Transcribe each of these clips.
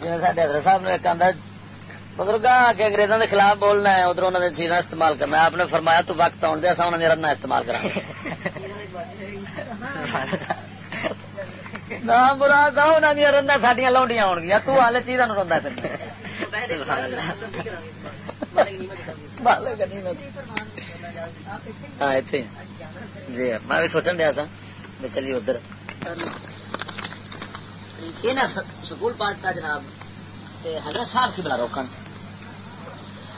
جی حضرت صاحب نے ایک آدھا بزرگ کے انگریزوں کے خلاف بولنا ہے ادھر انہوں نے چیزاں استعمال کرنا آپ نے فرمایا تو وقت آن دیا انہوں نے رنا استعمال کرا نہ مراد انہوں نے رنا سڈیا لاؤنڈیاں آن گیا تو ہال چیزاں روا ہاں اتنے جی میں بھی سوچن دیا سا چلیے ادھر یہ سکول پاس جناب حضرت صاحب کی بلا روکن۔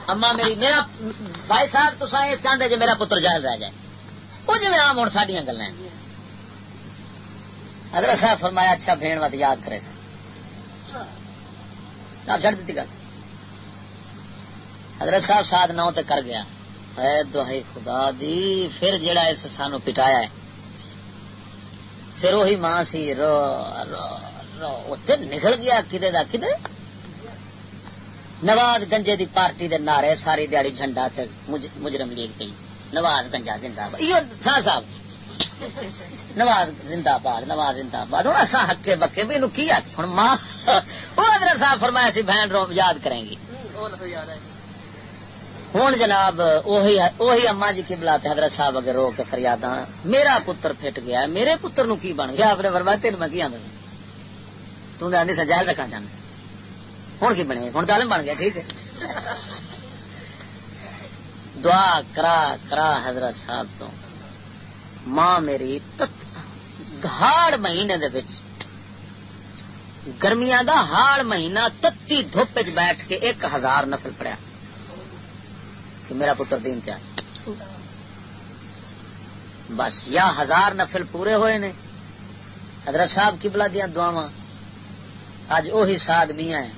اما میری میرا بھائی صاحب تو یہ چاہتے جی میرا پتر جائل رہ جائے۔ وہ جی آم ہوں سڈیا گلا حضرت صاحب فرمایا اچھا بھین وت یاد کرے سر آپ چڑھ دیتی گل۔ حضرت صاحب ساتھ نو تے کر گیا۔ ہے دہائی خدا دی، پھر جڑا اس سانو پٹایا ہے، پھر وہی ماں سی، رو رو۔ رو نکل گیا کدے دا کدے نواز گنجے دی پارٹی دے نعرے ساری دیہی جھنڈا تے مجرم لیگ پی نواز گنجا زندہ باد صاحب نواز زندہ باد نواز زندہ باد ہوں اصا ہکے بکے بھی کی آخ ہوں ماں وہ حضرت صاحب فرمایا سی بہن رو یاد کریں گی ہوں جناب وہی اما جی کی بلا حضرت صاحب اگر رو کے فریاد میرا پتر پھٹ گیا میرے پتر نو کی بن گیا اپنے فرمایا تین میں کیا دوں کی آدھا تھی سجائل رکھنا چاہتا ہوں کی بنے؟ ہوں ظالم بن گیا، ٹھیک ہے۔ دعا کرا کرا حضرت صاحب تو۔ ماں میری ہاڑ مہینے دے گرمیا دا ہاڑ مہینہ تتی دھوپ بیٹھ کے ایک ہزار نفل پڑیا کہ میرا پتر دین کیا بس، یا ہزار نفل پورے ہوئے نے۔ حضرت صاحب کی بلا دیا اج اہی ساد میاں ہیں۔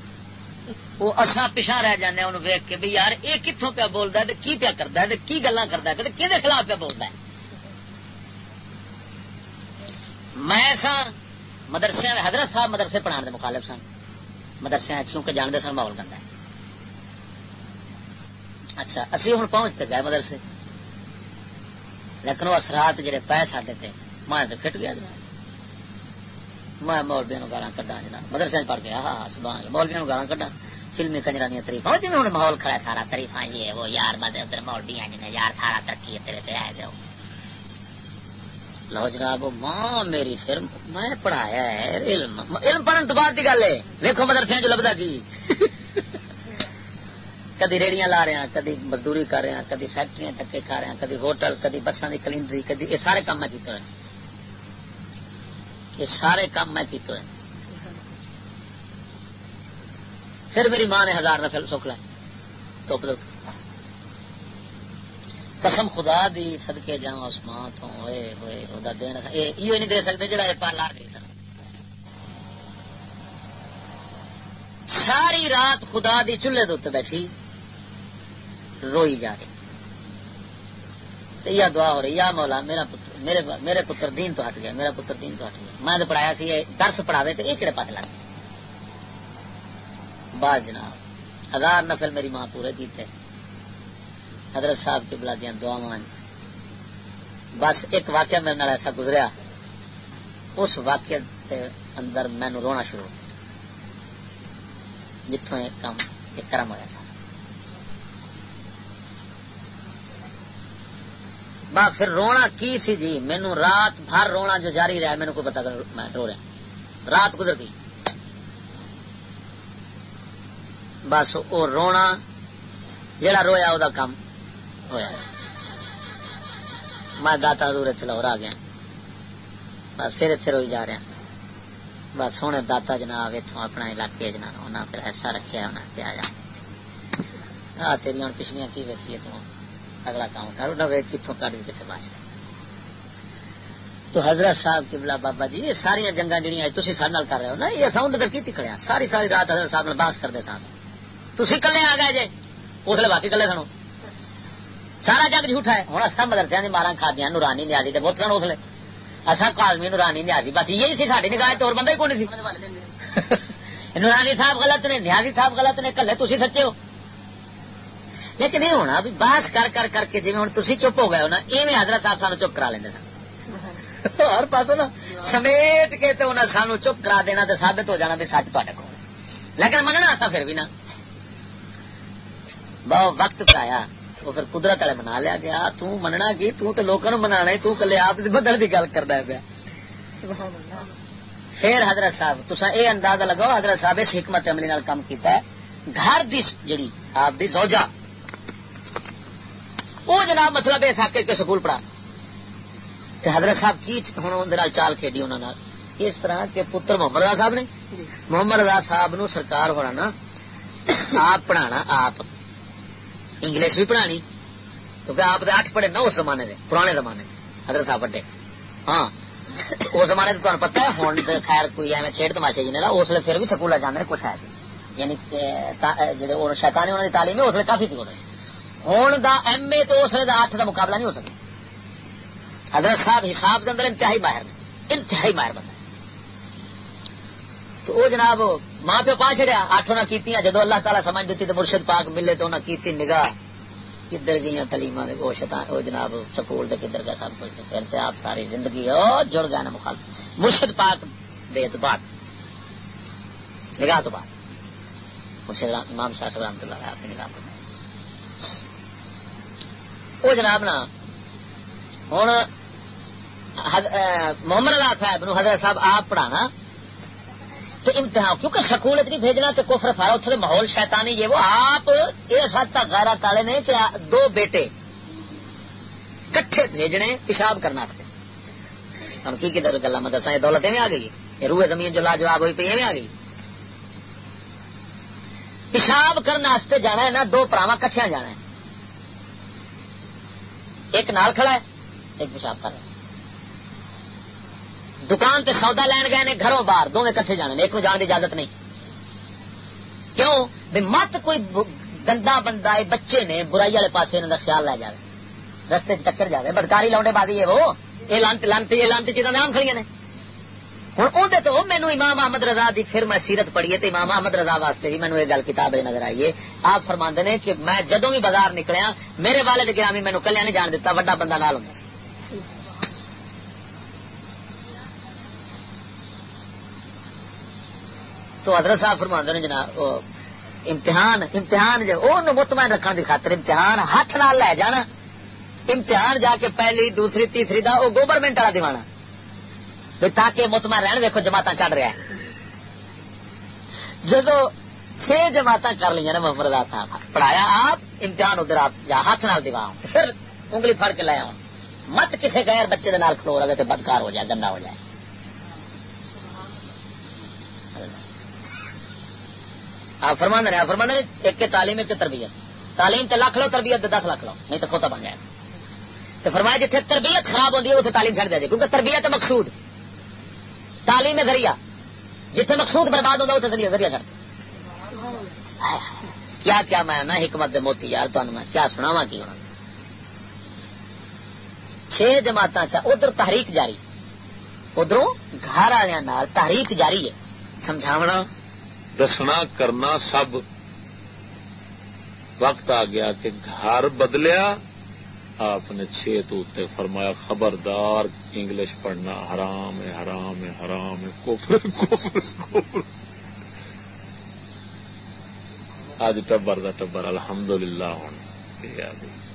وہ اصا پچھا رہ جانے انہوں ویک کے بھی یار، یہ کتوں پیا بولتا ہے کی پیا کرتا ہے کی گلا کرتا ہے کہ خلاف پیا بولتا ہے؟ میں سا مدرسے حضرت صاحب مدرسے پڑھا دے مخالف سن مدرسے کیونکہ جانتے سن ماحول کرتا ہے۔ اچھا اسی ہوں پہنچتے گئے مدرسے۔ لیکن وہ اثرات جڑے پے سڈے تھے میں تو فٹ گیا جناب میں مولبیا گالا کڈا جناب مدرسے پڑھ گیا ہاں سبحان مولبیا گالا کڈا فلمی کنجرا دیا تریفا جی ہوں ماحول کھڑا سارا تریفا جی وہ یار بد ادھر مولبی جی یار سارا ترقی تیرے پہ آئے گا لو جناب ماں میری پھر میں پڑھایا ہے علم علم پڑھن تو بعد کی گل ہے ویکو مدرسے جو لبدا کی۔ کدی ریڑیاں لا رہے ہیں کدی مزدوری کر رہے ہیں کدی فیکٹری ٹکے کھا رہے ہیں کدی ہوٹل کدی بسان کی کلینڈری کدی یہ سارے کام میں کیتے ہوئے یہ سارے کام میں کیتے ہوئے پھر میری ماں نے ہزار نفل سکھ لائے۔ تو قسم خدا دی سدکے جا اس ماں تو ہوئے ہوئے وہ دین یہ نہیں دے سکتے جڑا یہ پار دے سکتے ساری رات خدا دی چولہے دے بیٹھی، روئی جا رہی تو یہ دعا ہو رہی، یا مولا، میرا پتر میرے میرے پتر دین تو ہٹ گیا، میرا پتر دین تو ہٹ گیا۔ میں تو پڑھایا سی درس پڑھاوے تو یہ کہڑے پت لگ بعد جناب، ہزار نفل میری ماں پورے کیتے۔ حضرت صاحب کی بلا دیا دعا بس ایک واقعہ میرے نال ایسا گزریا۔ اس واقعے اندر مینو رونا شروع جتوں ایک کام، ایک کرم ہوا سا۔ با پھر رونا کی سی جی؟ مینو رات بھر رونا جو جاری رہا مینو کوئی پتا میں رو رہا رات گزر گئی۔ بس وہ رونا جڑا رویا وہ کام ہوا میں داتا دور اتنے لاہور آ گیا۔ بس پھر اتنے روئی جا رہا۔ بس سونے داتا جناب اتوں اپنا علاقے جناب انہیں پھر ایسا رکھا انہیں کیا جا آ، تیری ہوں پچھلیاں کی ویکھیے تو اگلا کام کرو نہ کتوں کٹ کتنے بچ تو حضرت صاحب کی بلا بابا جی یہ ساری جنگا جہاں تھی سارے کر رہے ہو نا یہ ساؤنڈ ادھر کی کھڑیا ساری ساری رات حضرت صاحب بحث کرتے سانس تھی کلے آ گئے جی اس لیے باقی کلے سنو۔ سارا جگ جھوٹا ہے۔ ہوں اصا مدرسے کی مارا کھا دیا نورانی نیازی تو بہت سن اس لیے اصا کالمی نورانی نیازی بس یہی سی ساری نگاہ تو بندہ ہی کون سی؟ نورانی صاحب غلط نے نیازی صاحب غلط نے کلے تھی سچے ہو۔ لیکن یہ ہونا بھی بحث کر کر کر کے جی ہوں تھی چپ ہو گئے ہو نا یہ حضرت صاحب سانو چپ کرا لیں سن۔ ہر پاس نا سمیٹ کے تو انہیں سانو چپ کرا دینا تو ثابت ہو جانا بھی سچ تے کو لیکن مننا تھا پھر بھی نا۔ بہت وقت آیا تو پھر قدرت والے منا لیا گیا تو مننا کی؟ تو منا تو کلے آپ بدل کی گل کرتا پیا۔ پھر حضرت صاحب تصا یہ اندازہ لگاؤ حضرت صاحب اس حکمت عملی نال کام کیتا ہے۔ گھر دی جڑی آپ دی زوجہ وہ جناب مطلب یہ ساکے کے سکول پڑھا۔ حضرت صاحب کی ہوں چال کھیڈی انہوں نے اس طرح کے پتر محمد رضا صاحب نے جی۔ محمد رضا صاحب نو سرکار ہونا نا آپ پڑھانا آپ۔ انگلش بھی پڑھانی۔ کیونکہ آپ اٹھ پڑھے نا اس زمانے دے پرانے زمانے حضرت صاحب وڈے۔ ہاں اس زمانے تمہیں پتا ہے ہوں خیر کوئی ایویں کھیڈ تماشے جی نے اس لیے پھر بھی سکول جانے کچھ ہے۔ یعنی جی شیتانی انہوں کی تعلیم ہے اس لیے کافی تھی ہوں دا ایم اے تو اس لیے اٹھ کا مقابلہ نہیں ہو سکتا حضرت صاحب حساب کے اندر انتہائی ماہر نے انتہائی ماہر بندہ تو وہ جناب ماں پیو پا چڑیا اٹھ انہیں کی جدو اللہ تعالیٰ سمجھ دیتی تو مرشد پاک ملے تو انہیں کی نگاہ کدھر گئی تلیم وہ شیطان وہ جناب سکول دے کدھر گیا سب کچھ پھر سے آپ ساری زندگی او جڑ گیا نا مخالف مرشد پاک دے تو بعد نگاہ تو بعد مرشد امام شاہ صاحب رحمت اللہ آپ کی نگاہ پر وہ جناب نا ہوں محمد اللہ صاحب نو حضرت صاحب آپ پڑھانا، تو امتحان کیونکہ سکول اتنی بھیجنا تو کفر سارا اتنے ماحول شیطانی یہ وہ آپ اس حد تک تالے نے کہ دو بیٹے کٹھے بھیجنے پیشاب کرنے ہم کی کدھر گلا میں دسا یہ دولت میں آ گئی، یہ روح زمین جو لاجواب ہوئی پی میں آ گئی۔ پیشاب کرنے جانا ہے نا، دو پراوا کٹھیا جانا ہے۔ نال کھڑا ہے، ایک پیشاب کر رہا ہے۔ دکان تے سودا لین گئے نے، گھروں باہر، دونوں کٹھے جانے ایک نو جان کی اجازت نہیں۔ کیوں؟ مت کوئی گندا بندہ ہے بچے نے، برائی والے پاس انہوں کا خیال لے جائے رستے چکر جائے بدکاری لاؤنڈے بازی ہے وہ۔ یہ لانت لانتی یہ لانت چیزاں آم کھڑی نے۔ اندر مینو امام احمد رضا دی پھر میں سیرت پڑھی ہے تو امام احمد رضا واسطے بھی مینو یہ گل کتاب نظر آئی ہے۔ آپ فرما نے کہ میں جدو بھی بازار نکلیا، میرے والد گرامی مینو کلیا نہیں جان دیتا وڈا بندہ نال ہوں تو حضرت صاحب فرما نے جناب امتحان امتحان جو مطمئن رکھنے کی خاطر امتحان ہاتھ نال لے جانا۔ امتحان جا کے پہلی، دوسری، تیسری دا، وہ گورنمنٹ والا دیوانا۔ تاکہ مطمئن رہن دیکھو جماعت چڑھ رہا ہے۔ جدو چھ جماعت کر لی نا محمد صاحب پڑھایا آپ، امتحان ادھر آپ جا ہاتھ نال دیوا پھر انگلی پھڑ کے لایا مت کسی غیر بچے دے نال کھلو رہے تو بدکار ہو جائے، گندا ہو جائے۔ آپ فرما رہے آپ فرما ایک کے تعلیم، ایک کے تربیت۔ تعلیم تے لکھ لو، تربیت دس لاکھ لو، نہیں تو کھوتا بن جائے۔ تو فرمایا جیتے تربیت خراب ہوتی ہے اسے تعلیم چڑھ جائے، کیونکہ تربیت مقصود۔ تعلیم ذریعہ۔ جتنے مقصود برباد ہوتا اتنے ذریعہ ذریعہ چڑھ۔ کیا کیا میں نا حکمت دے موتی یار تو میں؟ کیا سنا کی ہونا؟ چھ جماعت ادھر تحریک جاری۔ ادھر گھر والوں تحریک جاری ہے۔ سمجھاونا؟ دسنا کرنا سب وقت آ گیا کہ گھر بدلیا آپ نے چھ تو فرمایا، خبردار انگلش پڑھنا حرام ہے حرام ہے حرام ہے کوفر کوفر اج ٹبر دا ٹبر، الحمدللہ ہوں